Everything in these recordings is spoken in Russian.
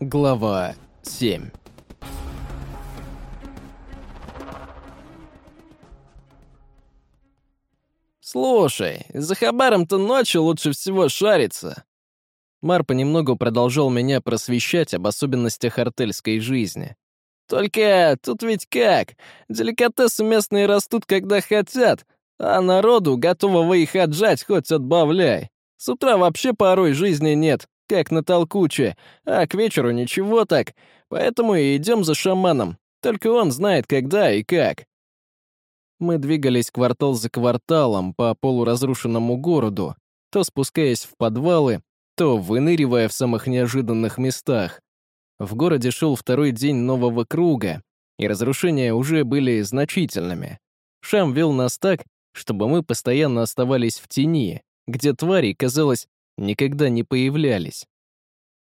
Глава 7 «Слушай, за Хабаром-то ночью лучше всего шариться». Мар понемногу продолжал меня просвещать об особенностях артельской жизни. «Только тут ведь как? Деликатесы местные растут, когда хотят, а народу, готового их отжать, хоть отбавляй. С утра вообще порой жизни нет, как на толкуче, а к вечеру ничего так, поэтому и идем за шаманом. Только он знает, когда и как. Мы двигались квартал за кварталом по полуразрушенному городу, то спускаясь в подвалы, то выныривая в самых неожиданных местах. В городе шел второй день нового круга, и разрушения уже были значительными. Шам вел нас так, чтобы мы постоянно оставались в тени, где твари, казалось, никогда не появлялись.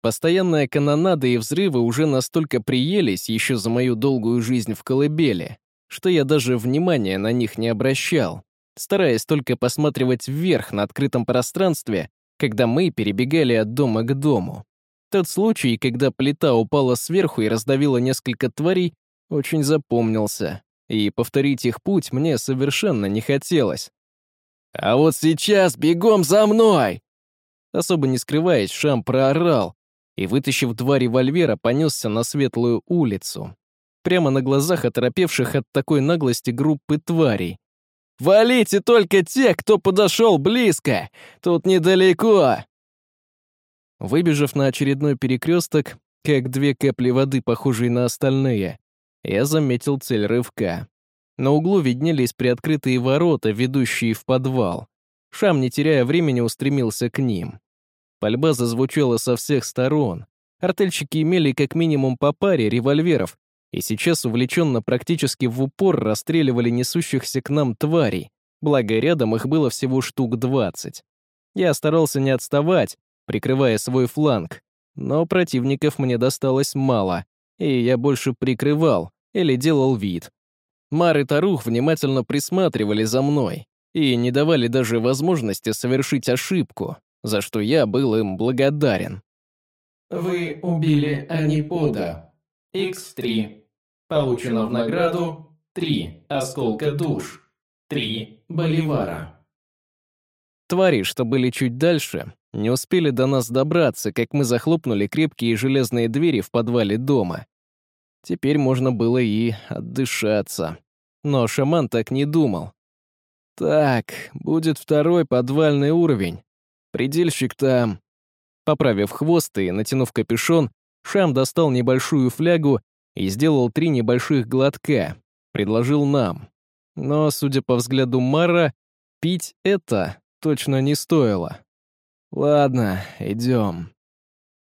Постоянная канонада и взрывы уже настолько приелись еще за мою долгую жизнь в колыбели, что я даже внимания на них не обращал, стараясь только посматривать вверх на открытом пространстве, когда мы перебегали от дома к дому. Тот случай, когда плита упала сверху и раздавила несколько тварей, очень запомнился, и повторить их путь мне совершенно не хотелось. «А вот сейчас бегом за мной!» Особо не скрываясь, Шам проорал и, вытащив два револьвера, понесся на светлую улицу. Прямо на глазах оторопевших от такой наглости группы тварей. «Валите только те, кто подошел близко! Тут недалеко!» Выбежав на очередной перекресток, как две капли воды, похожие на остальные, я заметил цель рывка. На углу виднелись приоткрытые ворота, ведущие в подвал. Шам, не теряя времени, устремился к ним. Пальба зазвучала со всех сторон. Артельщики имели как минимум по паре револьверов, и сейчас увлеченно практически в упор расстреливали несущихся к нам тварей, благо рядом их было всего штук двадцать. Я старался не отставать, прикрывая свой фланг, но противников мне досталось мало, и я больше прикрывал или делал вид. Мар и Тарух внимательно присматривали за мной и не давали даже возможности совершить ошибку, за что я был им благодарен. Вы убили Анипода. X3. Получено в награду 3 осколка душ. 3 боливара. Твари, что были чуть дальше, не успели до нас добраться, как мы захлопнули крепкие железные двери в подвале дома. Теперь можно было и отдышаться. Но шаман так не думал. Так, будет второй подвальный уровень. Предельщик там. Поправив хвост и натянув капюшон, Шам достал небольшую флягу и сделал три небольших глотка. Предложил нам. Но, судя по взгляду Мара, пить это точно не стоило. Ладно, идем.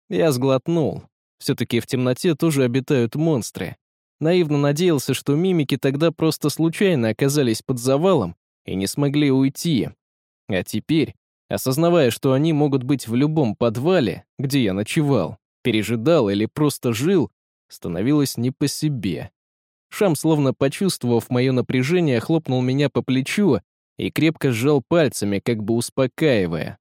Я сглотнул. Все-таки в темноте тоже обитают монстры. Наивно надеялся, что мимики тогда просто случайно оказались под завалом и не смогли уйти. А теперь, осознавая, что они могут быть в любом подвале, где я ночевал, пережидал или просто жил, становилось не по себе. Шам, словно почувствовав мое напряжение, хлопнул меня по плечу и крепко сжал пальцами, как бы успокаивая.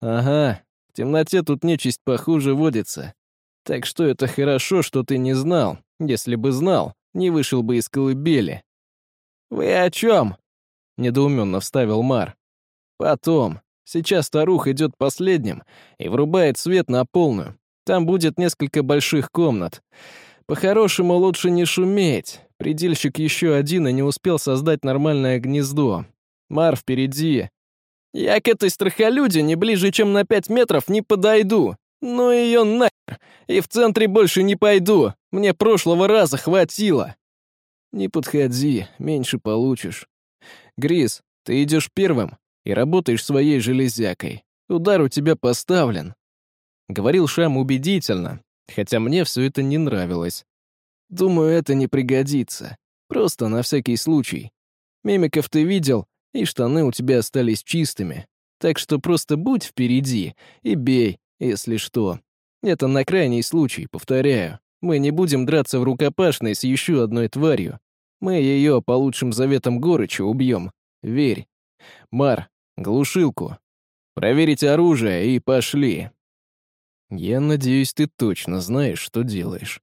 «Ага, в темноте тут нечисть похуже водится. Так что это хорошо, что ты не знал. Если бы знал, не вышел бы из колыбели. «Вы о чем?» — недоуменно вставил Мар. «Потом. Сейчас старух идет последним и врубает свет на полную. Там будет несколько больших комнат. По-хорошему лучше не шуметь. Предельщик еще один и не успел создать нормальное гнездо. Мар впереди. Я к этой страхолюде не ближе, чем на пять метров не подойду. Ну ее нахер. И в центре больше не пойду. Мне прошлого раза хватило. Не подходи, меньше получишь. Грис, ты идешь первым и работаешь своей железякой. Удар у тебя поставлен. Говорил Шам убедительно, хотя мне все это не нравилось. Думаю, это не пригодится. Просто на всякий случай. Мимиков ты видел, и штаны у тебя остались чистыми. Так что просто будь впереди и бей, если что. Это на крайний случай, повторяю. Мы не будем драться в рукопашной с еще одной тварью. Мы ее по лучшим заветам Горыча убьем. Верь. Мар, глушилку. Проверить оружие и пошли. «Я надеюсь, ты точно знаешь, что делаешь».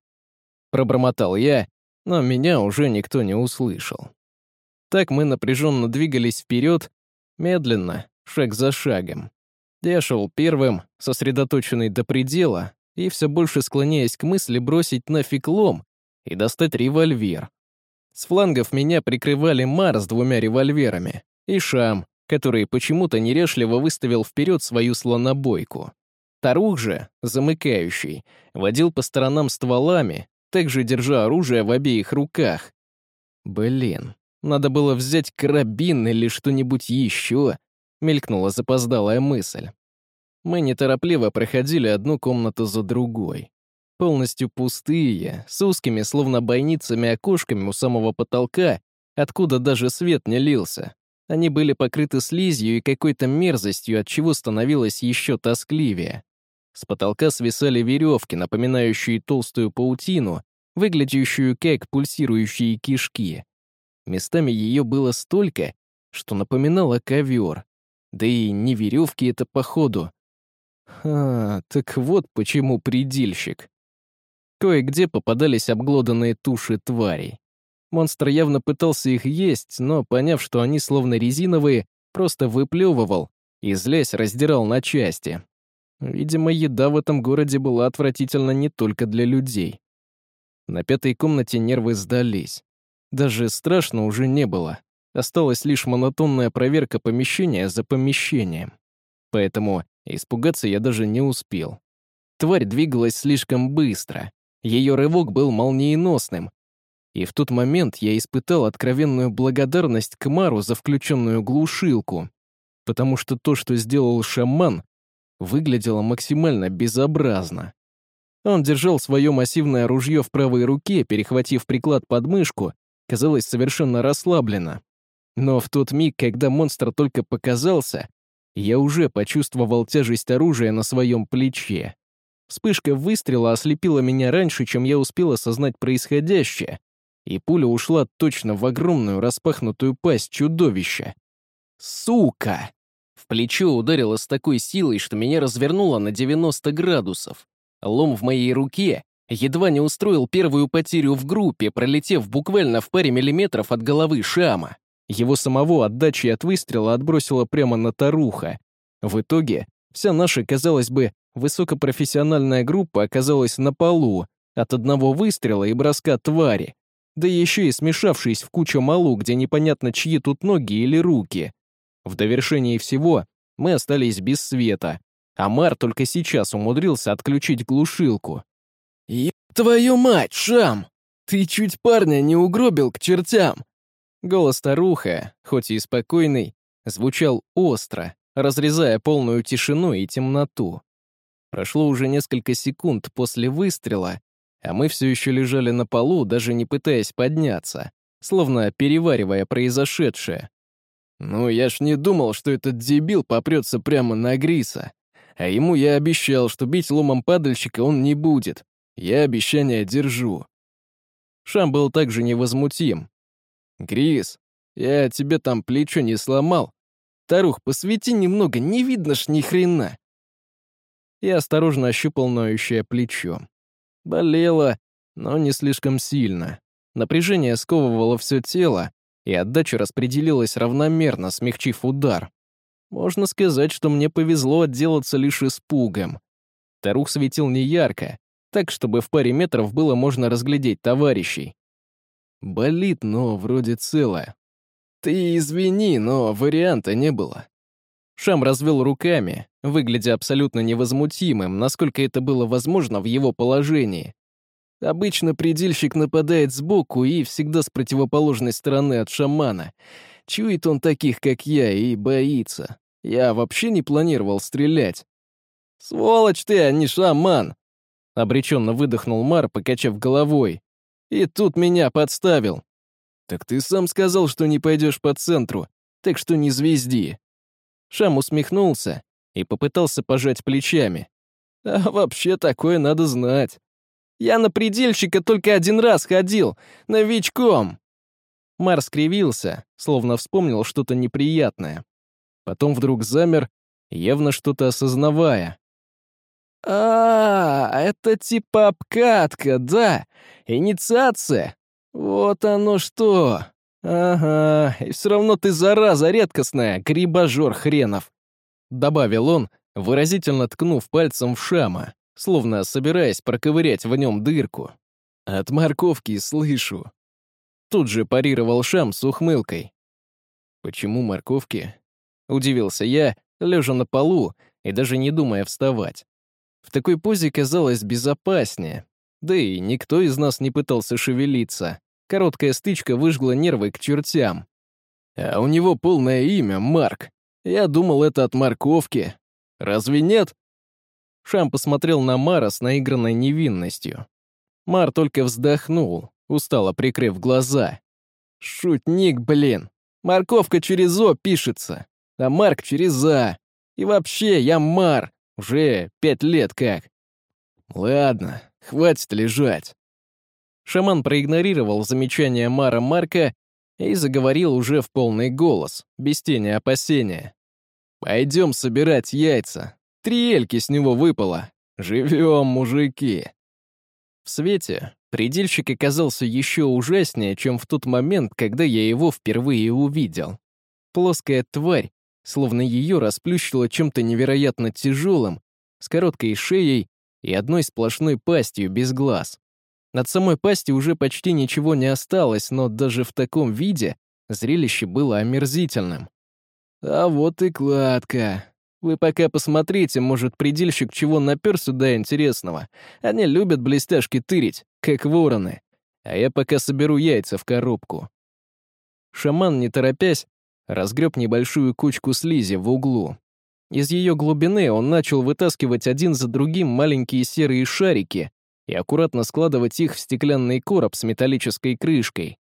Пробормотал я, но меня уже никто не услышал. Так мы напряженно двигались вперед, медленно, шаг за шагом. Я шел первым, сосредоточенный до предела, и все больше склоняясь к мысли бросить нафиг лом и достать револьвер. С флангов меня прикрывали Мар с двумя револьверами и Шам, который почему-то нерешливо выставил вперед свою слонобойку. Тарух же, замыкающий, водил по сторонам стволами, также держа оружие в обеих руках. Блин, надо было взять карабин или что-нибудь еще, мелькнула запоздалая мысль. Мы неторопливо проходили одну комнату за другой. Полностью пустые, с узкими, словно бойницами, окошками у самого потолка, откуда даже свет не лился. Они были покрыты слизью и какой-то мерзостью, от чего становилось еще тоскливее. С потолка свисали веревки, напоминающие толстую паутину, выглядящую как пульсирующие кишки. Местами ее было столько, что напоминало ковер. Да и не веревки это походу. Ха, так вот почему предельщик. Кое-где попадались обглоданные туши тварей. Монстр явно пытался их есть, но, поняв, что они словно резиновые, просто выплевывал и, злясь, раздирал на части. Видимо, еда в этом городе была отвратительна не только для людей. На пятой комнате нервы сдались. Даже страшно уже не было. Осталась лишь монотонная проверка помещения за помещением. Поэтому испугаться я даже не успел. Тварь двигалась слишком быстро. Ее рывок был молниеносным. И в тот момент я испытал откровенную благодарность к Мару за включенную глушилку, потому что то, что сделал шаман, выглядело максимально безобразно. Он держал свое массивное ружье в правой руке, перехватив приклад под мышку, казалось совершенно расслабленно. Но в тот миг, когда монстр только показался, я уже почувствовал тяжесть оружия на своем плече. Вспышка выстрела ослепила меня раньше, чем я успел осознать происходящее, и пуля ушла точно в огромную распахнутую пасть чудовища. Сука! В плечо ударило с такой силой, что меня развернуло на 90 градусов. Лом в моей руке едва не устроил первую потерю в группе, пролетев буквально в паре миллиметров от головы Шама. Его самого отдачи от выстрела отбросило прямо на Таруха. В итоге вся наша, казалось бы, высокопрофессиональная группа оказалась на полу от одного выстрела и броска твари, да еще и смешавшись в кучу малу, где непонятно чьи тут ноги или руки. В довершении всего мы остались без света, Амар только сейчас умудрился отключить глушилку. «Еб твою мать, Шам! Ты чуть парня не угробил к чертям!» Голос старуха, хоть и спокойный, звучал остро, разрезая полную тишину и темноту. Прошло уже несколько секунд после выстрела, а мы все еще лежали на полу, даже не пытаясь подняться, словно переваривая произошедшее. «Ну, я ж не думал, что этот дебил попрется прямо на Гриса. А ему я обещал, что бить ломом падальщика он не будет. Я обещание держу. Шам был также невозмутим. «Грис, я тебе там плечо не сломал. Тарух, посвети немного, не видно ж ни хрена». Я осторожно ощупал ноющее плечо. Болело, но не слишком сильно. Напряжение сковывало все тело, и отдача распределилась равномерно, смягчив удар. Можно сказать, что мне повезло отделаться лишь испугом. Тарух светил неярко, так, чтобы в паре метров было можно разглядеть товарищей. Болит, но вроде целое. Ты извини, но варианта не было. Шам развел руками, выглядя абсолютно невозмутимым, насколько это было возможно в его положении. Обычно предельщик нападает сбоку и всегда с противоположной стороны от шамана. Чует он таких, как я, и боится. Я вообще не планировал стрелять. «Сволочь ты, а не шаман!» Обреченно выдохнул Мар, покачав головой. «И тут меня подставил!» «Так ты сам сказал, что не пойдешь по центру, так что не звезди!» Шам усмехнулся и попытался пожать плечами. «А вообще такое надо знать. Я на предельщика только один раз ходил, новичком!» Мар скривился, словно вспомнил что-то неприятное. Потом вдруг замер, явно что-то осознавая. А, это типа обкатка, да? Инициация? Вот оно что. Ага, и все равно ты зараза редкостная, грибожор хренов. Добавил он, выразительно ткнув пальцем в Шама, словно собираясь проковырять в нем дырку. От морковки слышу. Тут же парировал Шам с ухмылкой. «Почему морковки?» Удивился я, лежа на полу и даже не думая вставать. В такой позе казалось безопаснее. Да и никто из нас не пытался шевелиться. Короткая стычка выжгла нервы к чертям. А у него полное имя — Марк. Я думал, это от морковки. Разве нет? Шам посмотрел на Мара с наигранной невинностью. Мар только вздохнул, устало прикрыв глаза. «Шутник, блин! Морковка через «о» пишется, а Марк через «а». И вообще, я Мар, уже пять лет как. Ладно, хватит лежать. Шаман проигнорировал замечание Мара Марка и заговорил уже в полный голос, без тени опасения. «Пойдем собирать яйца. Три эльки с него выпало. Живем, мужики!» В свете предельщик оказался еще ужаснее, чем в тот момент, когда я его впервые увидел. Плоская тварь словно ее расплющило чем-то невероятно тяжелым, с короткой шеей и одной сплошной пастью без глаз. Над самой пасти уже почти ничего не осталось, но даже в таком виде зрелище было омерзительным. А вот и кладка. Вы пока посмотрите, может, предельщик чего напер сюда интересного. Они любят блестяшки тырить, как вороны. А я пока соберу яйца в коробку. Шаман, не торопясь, разгреб небольшую кучку слизи в углу. Из ее глубины он начал вытаскивать один за другим маленькие серые шарики и аккуратно складывать их в стеклянный короб с металлической крышкой.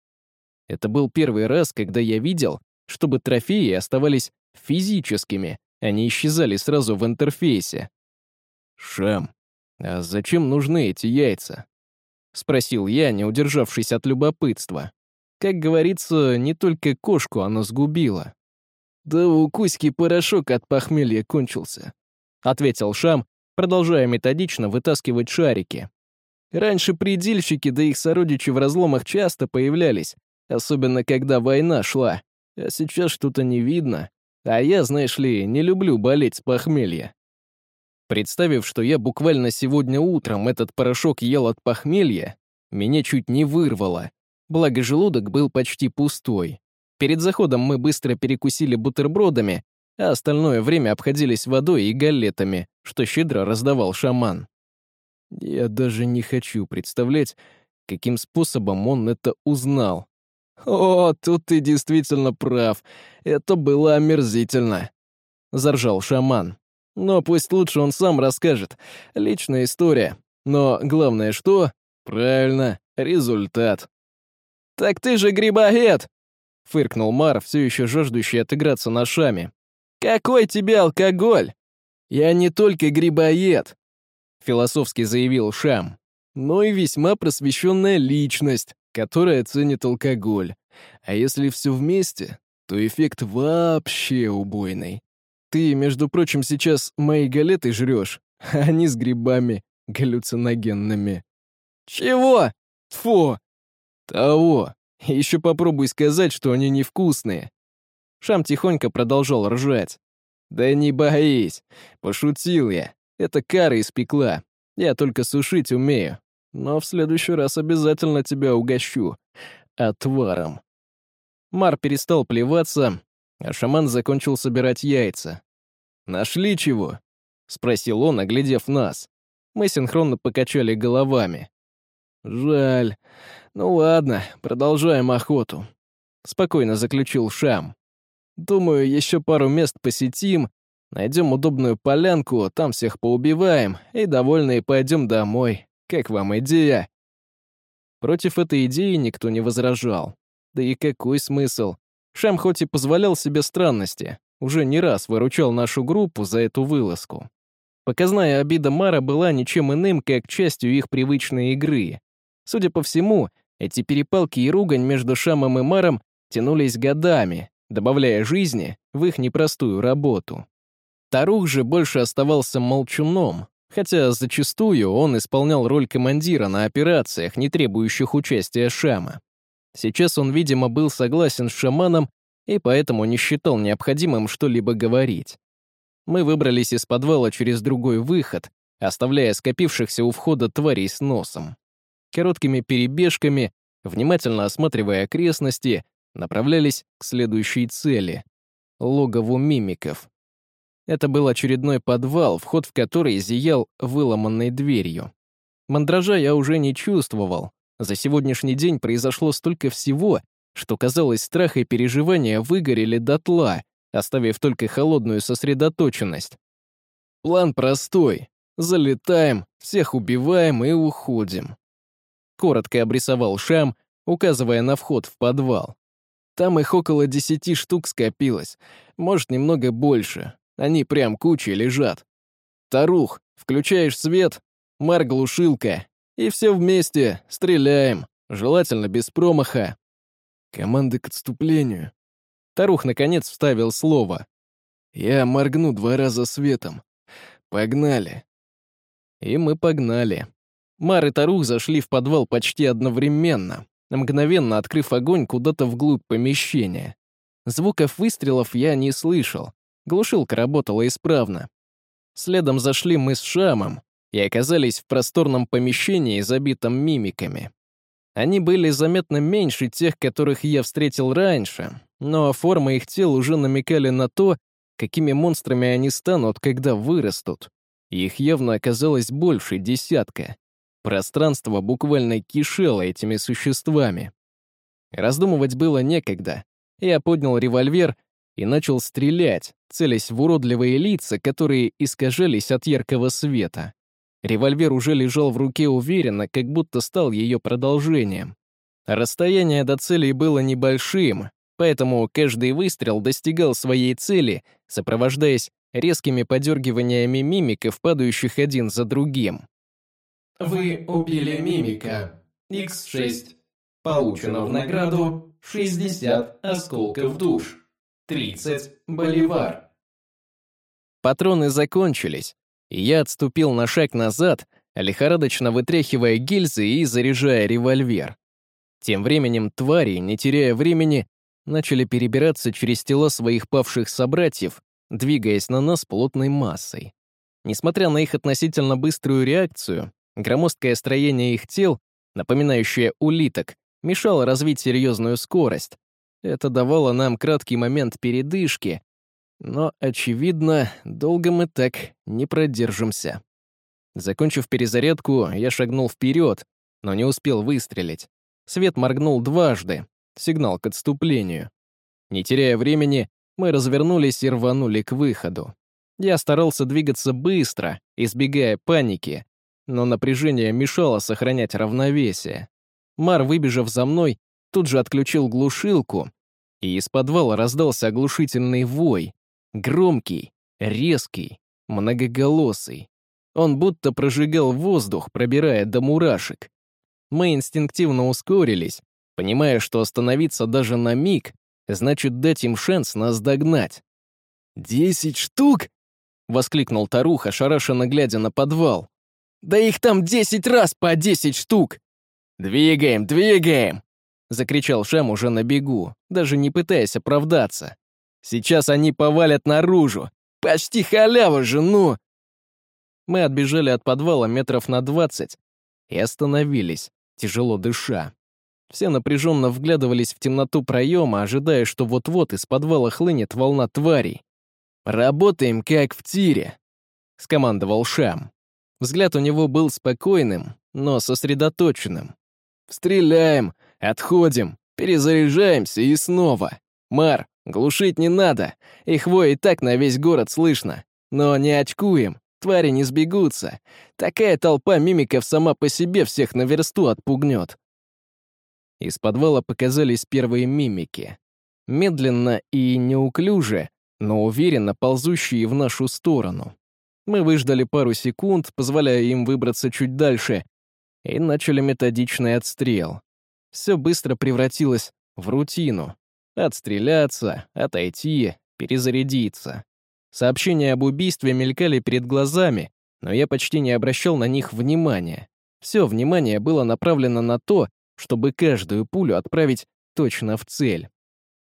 Это был первый раз, когда я видел, чтобы трофеи оставались физическими, а не исчезали сразу в интерфейсе. «Шам, а зачем нужны эти яйца?» — спросил я, не удержавшись от любопытства. Как говорится, не только кошку оно сгубило. «Да у Кузьки порошок от похмелья кончился», — ответил Шам, продолжая методично вытаскивать шарики. Раньше предельщики да их сородичи в разломах часто появлялись, особенно когда война шла, а сейчас что-то не видно. А я, знаешь ли, не люблю болеть с похмелья. Представив, что я буквально сегодня утром этот порошок ел от похмелья, меня чуть не вырвало благо желудок был почти пустой. Перед заходом мы быстро перекусили бутербродами, а остальное время обходились водой и галетами, что щедро раздавал шаман. Я даже не хочу представлять, каким способом он это узнал. «О, тут ты действительно прав. Это было омерзительно», — заржал шаман. «Но пусть лучше он сам расскажет. Личная история. Но главное что? Правильно, результат». «Так ты же грибоед!» — фыркнул Мар, все еще жаждущий отыграться на шаме. «Какой тебе алкоголь?» «Я не только грибоед», — философски заявил Шам, «но и весьма просвещенная личность, которая ценит алкоголь. А если все вместе, то эффект вообще убойный. Ты, между прочим, сейчас мои галеты жрешь, а они с грибами галлюциногенными». «Чего? Тфу!» «Того. Еще попробуй сказать, что они невкусные». Шам тихонько продолжал ржать. «Да не боись. Пошутил я. Это кара испекла. Я только сушить умею. Но в следующий раз обязательно тебя угощу. Отваром». Мар перестал плеваться, а шаман закончил собирать яйца. «Нашли чего?» — спросил он, оглядев нас. Мы синхронно покачали головами. «Жаль. Ну ладно, продолжаем охоту», — спокойно заключил Шам. «Думаю, еще пару мест посетим, найдем удобную полянку, там всех поубиваем, и довольные пойдем домой. Как вам идея?» Против этой идеи никто не возражал. Да и какой смысл? Шам хоть и позволял себе странности, уже не раз выручал нашу группу за эту вылазку. Показная обида Мара была ничем иным, как частью их привычной игры. Судя по всему, эти перепалки и ругань между Шамом и Маром тянулись годами, добавляя жизни в их непростую работу. Тарух же больше оставался молчуном, хотя зачастую он исполнял роль командира на операциях, не требующих участия Шама. Сейчас он, видимо, был согласен с шаманом и поэтому не считал необходимым что-либо говорить. Мы выбрались из подвала через другой выход, оставляя скопившихся у входа тварей с носом. Короткими перебежками, внимательно осматривая окрестности, направлялись к следующей цели — логову мимиков. Это был очередной подвал, вход в который зиял выломанной дверью. Мандража я уже не чувствовал. За сегодняшний день произошло столько всего, что, казалось, страх и переживания выгорели дотла, оставив только холодную сосредоточенность. План простой. Залетаем, всех убиваем и уходим. Коротко обрисовал Шам, указывая на вход в подвал. Там их около десяти штук скопилось, может, немного больше. Они прям кучей лежат. Тарух, включаешь свет, мар глушилка, и все вместе стреляем, желательно без промаха. Команды к отступлению. Тарух наконец вставил слово. Я моргну два раза светом. Погнали. И мы погнали. Мар и Тарух зашли в подвал почти одновременно, мгновенно открыв огонь куда-то вглубь помещения. Звуков выстрелов я не слышал, Глушилка работала исправно. Следом зашли мы с Шамом и оказались в просторном помещении, забитом мимиками. Они были заметно меньше тех, которых я встретил раньше, но формы их тел уже намекали на то, какими монстрами они станут, когда вырастут. Их явно оказалось больше десятка. Пространство буквально кишело этими существами. Раздумывать было некогда. Я поднял револьвер и начал стрелять, целясь в уродливые лица, которые искажались от яркого света. Револьвер уже лежал в руке уверенно, как будто стал ее продолжением. Расстояние до цели было небольшим, поэтому каждый выстрел достигал своей цели, сопровождаясь резкими подергиваниями мимиков, падающих один за другим. Вы убили мимика. X6. Получено в награду 60 осколков душ. 30 боливар. Патроны закончились, и я отступил на шаг назад, лихорадочно вытряхивая гильзы и заряжая револьвер. Тем временем твари, не теряя времени, начали перебираться через тела своих павших собратьев, двигаясь на нас плотной массой. Несмотря на их относительно быструю реакцию, громоздкое строение их тел, напоминающее улиток, мешало развить серьезную скорость, это давало нам краткий момент передышки, но, очевидно, долго мы так не продержимся. Закончив перезарядку, я шагнул вперед, но не успел выстрелить. Свет моргнул дважды, сигнал к отступлению. Не теряя времени, мы развернулись и рванули к выходу. Я старался двигаться быстро, избегая паники, но напряжение мешало сохранять равновесие. Мар, выбежав за мной, тут же отключил глушилку, и из подвала раздался оглушительный вой, громкий, резкий, многоголосый. Он будто прожигал воздух, пробирая до мурашек. Мы инстинктивно ускорились, понимая, что остановиться даже на миг значит дать им шанс нас догнать. «Десять штук?» — воскликнул Таруха, ошарашенно глядя на подвал. «Да их там десять раз по десять штук!» «Двигаем, двигаем!» — закричал Шам уже на бегу, даже не пытаясь оправдаться. «Сейчас они повалят наружу! Почти халява же, ну!» Мы отбежали от подвала метров на двадцать и остановились, тяжело дыша. Все напряженно вглядывались в темноту проема, ожидая, что вот-вот из подвала хлынет волна тварей. «Работаем, как в тире», — скомандовал Шам. Взгляд у него был спокойным, но сосредоточенным. «Стреляем! Отходим! Перезаряжаемся и снова! Мар, глушить не надо! Их вой и так на весь город слышно! Но не очкуем! Твари не сбегутся! Такая толпа мимиков сама по себе всех на версту отпугнет!» Из подвала показались первые мимики. Медленно и неуклюже, но уверенно ползущие в нашу сторону. Мы выждали пару секунд, позволяя им выбраться чуть дальше, и начали методичный отстрел. Все быстро превратилось в рутину. Отстреляться, отойти, перезарядиться. Сообщения об убийстве мелькали перед глазами, но я почти не обращал на них внимания. Все внимание было направлено на то, чтобы каждую пулю отправить точно в цель.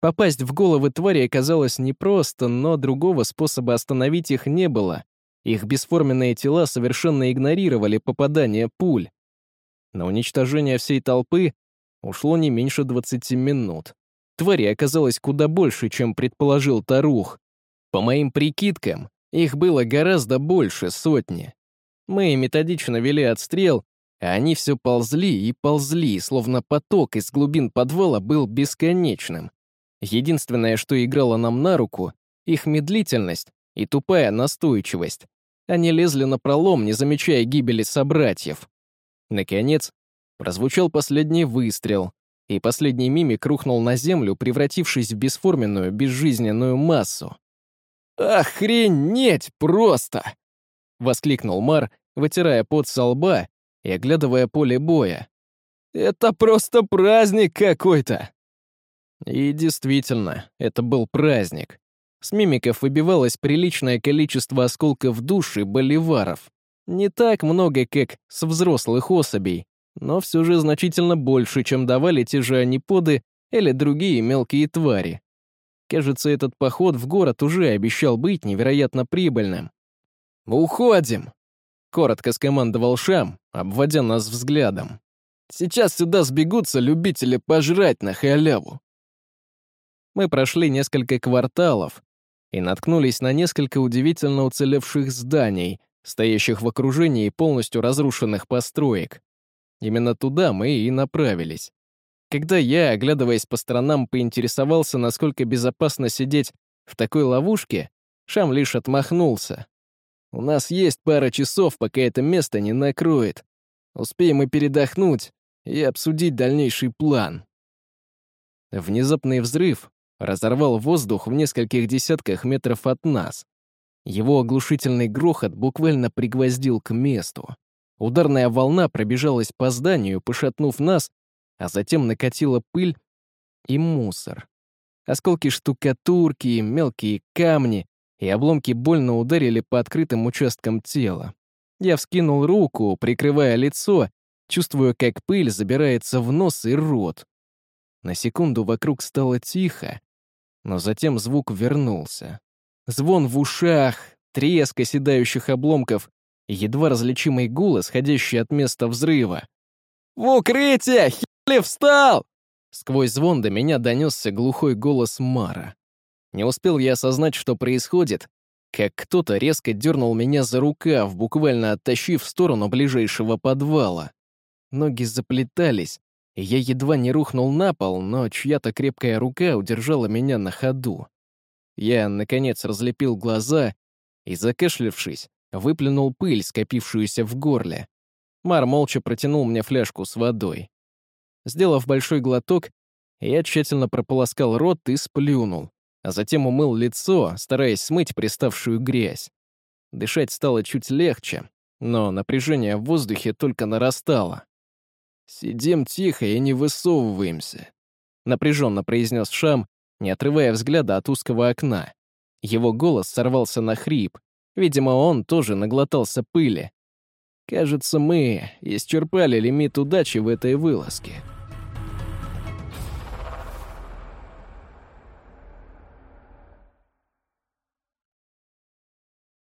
Попасть в головы твари оказалось непросто, но другого способа остановить их не было. Их бесформенные тела совершенно игнорировали попадание пуль. На уничтожение всей толпы ушло не меньше 20 минут. Твари оказалось куда больше, чем предположил Тарух. По моим прикидкам, их было гораздо больше сотни. Мы методично вели отстрел, а они все ползли и ползли, словно поток из глубин подвала был бесконечным. Единственное, что играло нам на руку — их медлительность и тупая настойчивость. Они лезли на пролом, не замечая гибели собратьев. Наконец, прозвучал последний выстрел, и последний мимик рухнул на землю, превратившись в бесформенную, безжизненную массу. «Охренеть просто!» — воскликнул Мар, вытирая пот со лба и оглядывая поле боя. «Это просто праздник какой-то!» И действительно, это был праздник. С мимиков выбивалось приличное количество осколков души боливаров. Не так много, как с взрослых особей, но все же значительно больше, чем давали те же аниподы или другие мелкие твари. Кажется, этот поход в город уже обещал быть невероятно прибыльным. «Уходим!» — коротко скомандовал Шам, обводя нас взглядом. «Сейчас сюда сбегутся любители пожрать на халяву». Мы прошли несколько кварталов, и наткнулись на несколько удивительно уцелевших зданий, стоящих в окружении полностью разрушенных построек. Именно туда мы и направились. Когда я, оглядываясь по сторонам, поинтересовался, насколько безопасно сидеть в такой ловушке, Шам лишь отмахнулся. «У нас есть пара часов, пока это место не накроет. Успеем и передохнуть, и обсудить дальнейший план». Внезапный взрыв разорвал воздух в нескольких десятках метров от нас. Его оглушительный грохот буквально пригвоздил к месту. Ударная волна пробежалась по зданию, пошатнув нас, а затем накатила пыль и мусор. Осколки штукатурки, мелкие камни и обломки больно ударили по открытым участкам тела. Я вскинул руку, прикрывая лицо, чувствуя, как пыль забирается в нос и рот. На секунду вокруг стало тихо, но затем звук вернулся. Звон в ушах, треск оседающих обломков едва различимый гул, исходящий от места взрыва. «В укрытие! Хилли встал!» Сквозь звон до меня донесся глухой голос Мара. Не успел я осознать, что происходит, как кто-то резко дернул меня за рукав, буквально оттащив в сторону ближайшего подвала. Ноги заплетались, я едва не рухнул на пол, но чья-то крепкая рука удержала меня на ходу. Я, наконец, разлепил глаза и, закашлявшись, выплюнул пыль, скопившуюся в горле. Мар молча протянул мне фляжку с водой. Сделав большой глоток, я тщательно прополоскал рот и сплюнул, а затем умыл лицо, стараясь смыть приставшую грязь. Дышать стало чуть легче, но напряжение в воздухе только нарастало. «Сидим тихо и не высовываемся», — напряженно произнес Шам, не отрывая взгляда от узкого окна. Его голос сорвался на хрип. Видимо, он тоже наглотался пыли. «Кажется, мы исчерпали лимит удачи в этой вылазке».